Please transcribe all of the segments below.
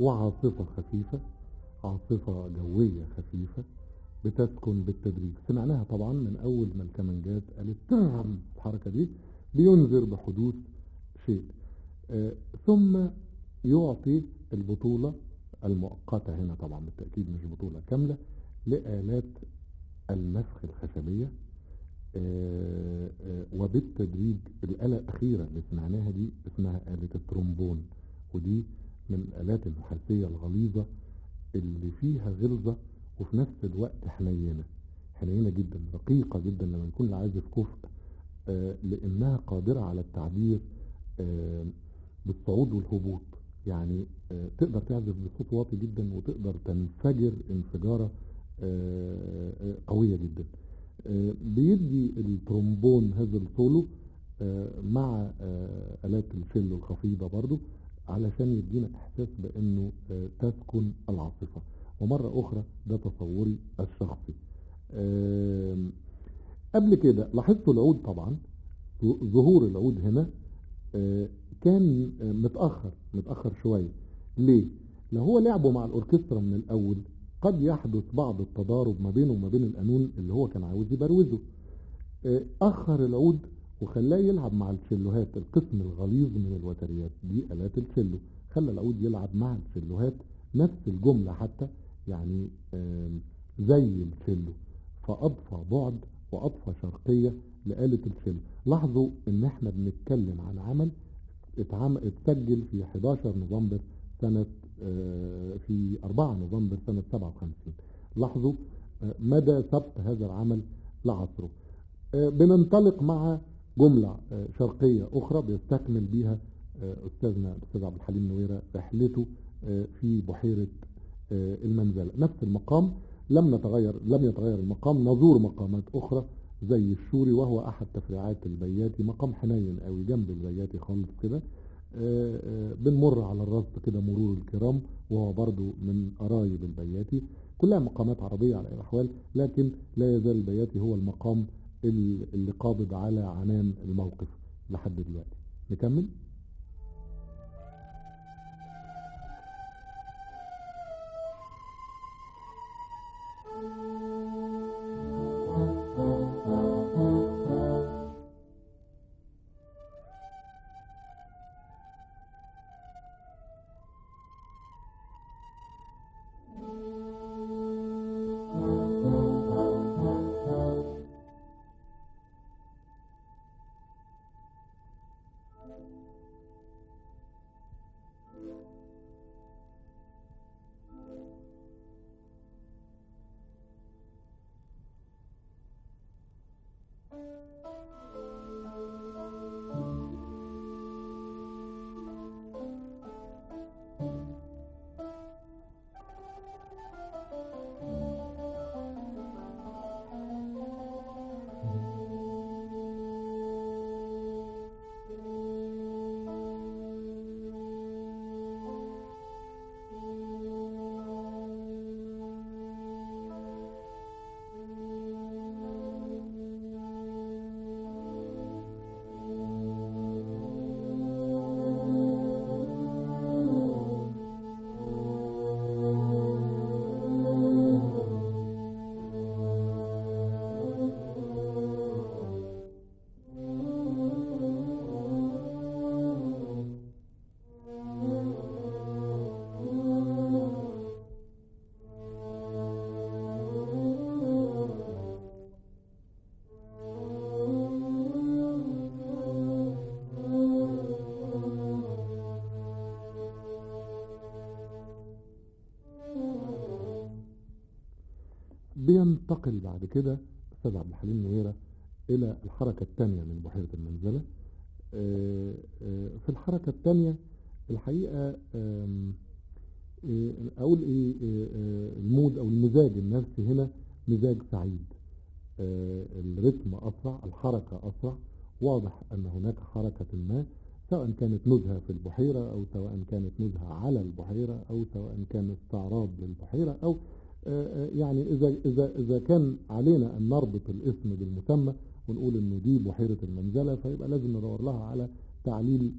وعاصفة خفيفة عاصفة جوية خفيفة بتسكن بالتدريج. سمعناها طبعا من أول ما الكمانجات قالت ترعم الحركة دي بينذر بحدوث شيء. آه ثم يعطي البطولة المؤقتة هنا طبعا بالتأكيد مش بطولة كاملة لآلات النفخ الخشبية. آه آه وبالتدريج الآلة الأخيرة اللي سمعناها دي اسمها آلة الترومبون ودي من الآلات النحاسية الغليظة اللي فيها غلظة وفي نفس الوقت حنينة. حنينة جدا رقيقة جدا لما يكون العازف كفء آه لأنها قادرة على التعبير بالصعود والهبوط. يعني تقدر تعزف بصوت واطي جدا وتقدر تنفجر انفجارة قوية جدا. بيدي الترومبون هذا السولو مع آلات الفيلو الخفيضة برضو علشان يدينا إحساس بإنه تسكن العاصفة ومرة أخرى ده تصوري الشخصي. قبل كده لاحظتوا العود طبعا؟ ظهور العود هنا كان متأخر متأخر شوية. ليه؟ لو هو لعبه مع الأوركسترا من الأول قد يحدث بعض التضارب ما بينه وما بين القانون اللي هو كان عاوز يبروزه. أخر العود وخلاه يلعب مع التشيلوهات القسم الغليظ من الوتريات دي آلات التشيلو خلى العود يلعب مع التشيلوهات نفس الجملة حتى يعني زي التشيلو فأضفى بعد وأضفى شرقية لآلة التشيلو لاحظوا إن إحنا بنتكلم عن عمل اتسجل في 11 نوفمبر سنة في 4 نوفمبر سنة 57 لاحظوا مدى ثبت هذا العمل لعصره. بننطلق مع جملة شرقية أخرى بيستكمل بيها أستاذنا الأستاذ عبد الحليم نويرة رحلته في بحيرة المنزلة نفس المقام لم نتغير لم يتغير المقام نزور مقامات أخرى زي الشوري وهو أحد تفريعات البياتي مقام حنين قوي جنب البياتي خالص كده. بنمر على الرصد كده مرور الكرام وهو برضو من قرايب البياتي. كلها مقامات عربية على الأحوال لكن لا يزال البياتي هو المقام اللي قابض على عنان الموقف لحد دلوقتي. نكمل؟ بينتقل بعد كده أستاذ عبد الحليم نويرة إلى الحركة الثانية من بحيرة المنزلة. في الحركة الثانية الحقيقة أقول إيه المود أو المزاج النفسي هنا مزاج سعيد. الرتم أسرع الحركة أسرع. واضح أن هناك حركة ما سواء كانت نزهة في البحيرة أو سواء كانت نزهة على البحيرة أو سواء كان استعراض للبحيرة أو يعني إذا, إذا, إذا كان علينا أن نربط الاسم بالمسمى ونقول أنه دي بحيرة المنزلة فيبقى لازم ندور لها على تعليل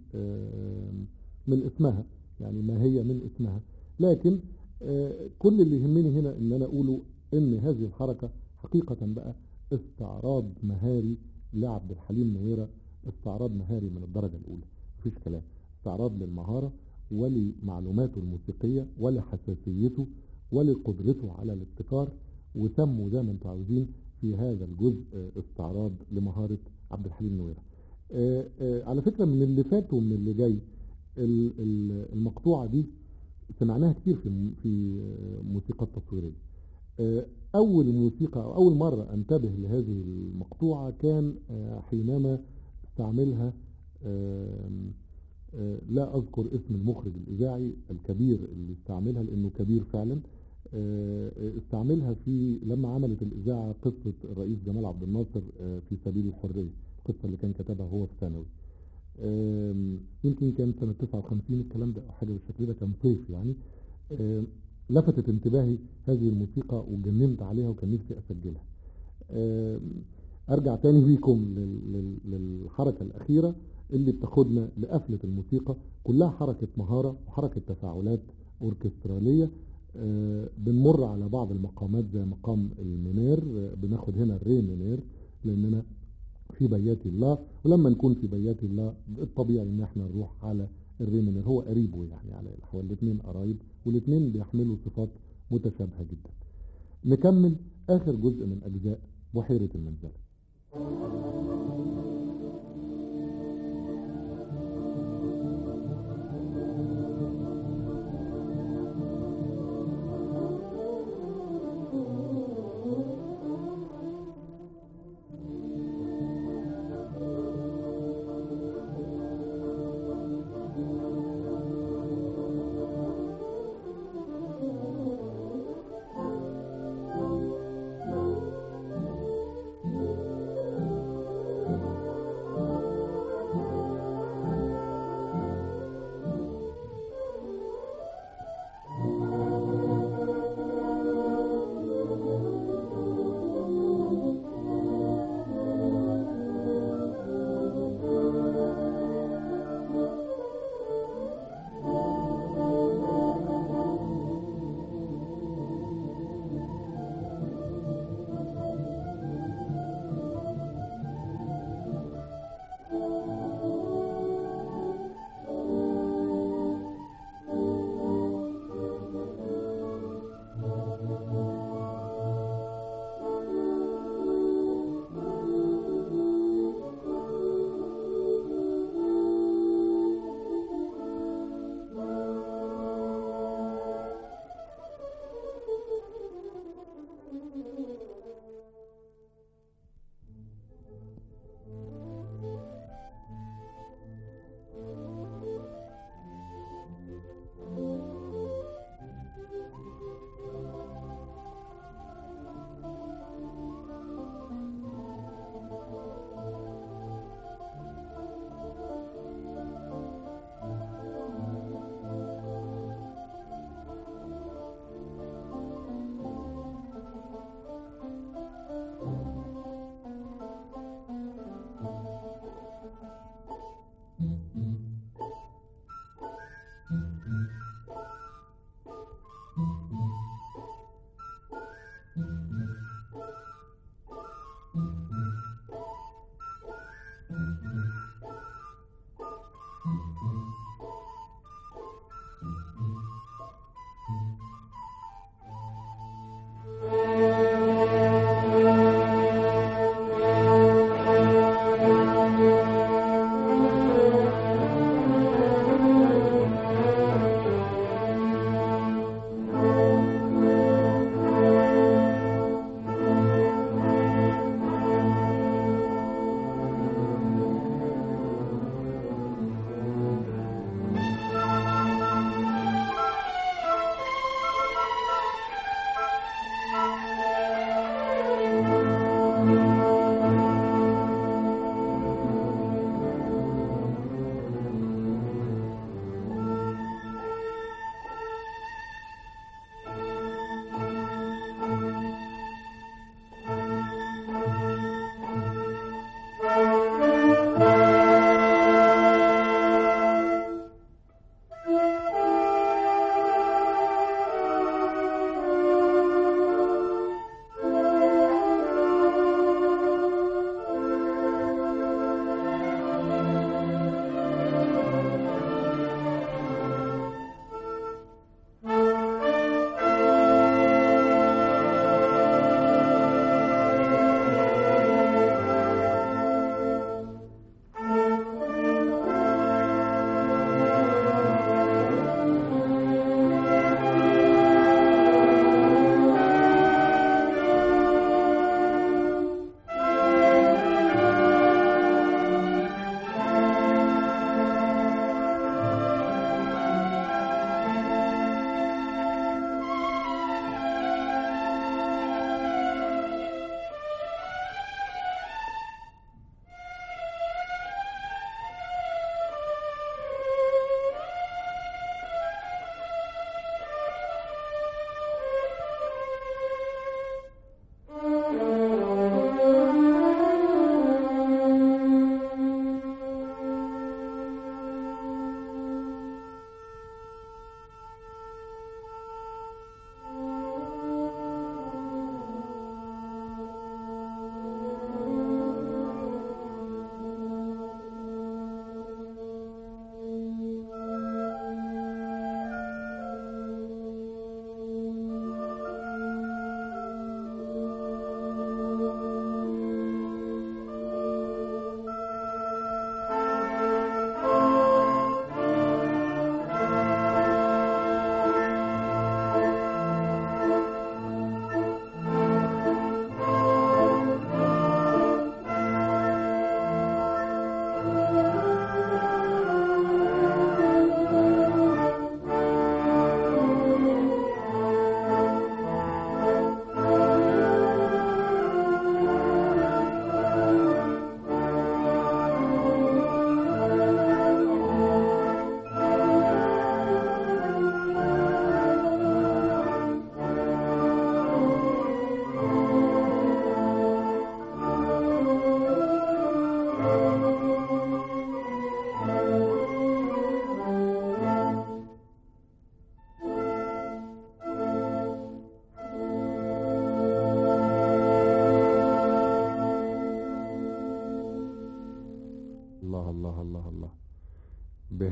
من اسمها يعني ما هي من اسمها. لكن آه، كل اللي يهمني هنا إن أنا أقوله إن هذه الحركة حقيقة بقى استعراض مهاري لعبد الحليم نويرة استعراض مهاري من الدرجة الأولى. مفيش كلام. استعراض للمهارة ولمعلوماته الموسيقية ولحساسيته ولقدرته على الابتكار وسموا زي ما أنتم عاوزين في هذا الجزء آه، استعراض لمهارة عبد الحليم نويرة. آه، آه، على فكرة من اللي فات ومن اللي جاي ال- ال- المقطوعة دي سمعناها كتير في في موسيقى التصويرية. أول موسيقى أو أول مرة أنتبه لهذه المقطوعة كان حينما استعملها لا أذكر اسم المخرج الإذاعي الكبير اللي استعملها لأنه كبير فعلا استعملها في لما عملت الإذاعة قصة الرئيس جمال عبد الناصر آه، في سبيل الحرية. القصة اللي كان كتبها هو في ثانوي. يمكن كان سنة 59 الكلام ده حاجة بالشكل ده كان صيف يعني. لفتت انتباهي هذه الموسيقى وجننت عليها وكان نفسي أسجلها. أرجع تاني بيكم لل- لل- للحركة الأخيرة اللي بتاخدنا لقفلة الموسيقى. كلها حركة مهارة وحركة تفاعلات أوركسترالية. بنمر على بعض المقامات زي مقام المنير آه، بناخد هنا الري منير لأننا في بيات الله ولما نكون في بيات الله الطبيعي إن إحنا نروح على الري منير. هو قريبه يعني على الاحوال الاثنين قرايب والاثنين بيحملوا صفات متشابهة جدا. نكمل آخر جزء من أجزاء بحيرة المنزلة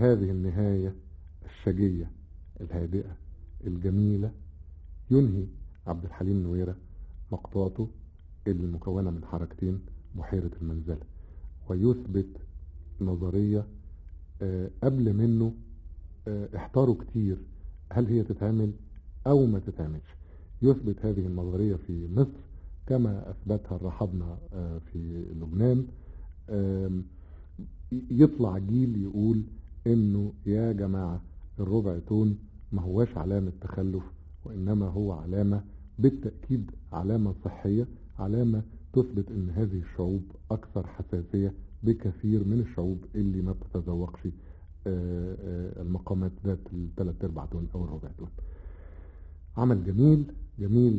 بهذه النهاية الشجية الهادئة الجميلة. ينهي عبد الحليم نويرة مقطوعته المكونة من حركتين بحيرة المنزلة ويثبت نظرية آه، قبل منه آه، احتاروا كتير. هل هي تتعمل أو ما تتعملش؟ يثبت هذه النظرية في مصر كما أثبتها الرحبنة آه، في لبنان. يطلع جيل يقول انه يا جماعة الربع تون ما هواش علامة تخلف وإنما هو علامة بالتأكيد علامة صحية علامة تثبت إن هذه الشعوب أكثر حساسية بكثير من الشعوب اللي ما بتتذوقش آه، آه، المقامات ذات الثلاث ارباع تون أو الربع تون. عمل جميل جميل.